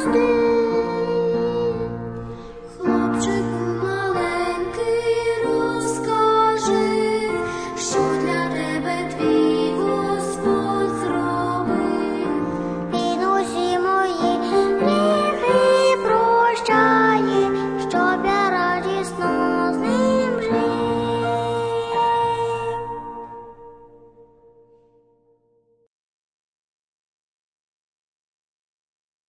still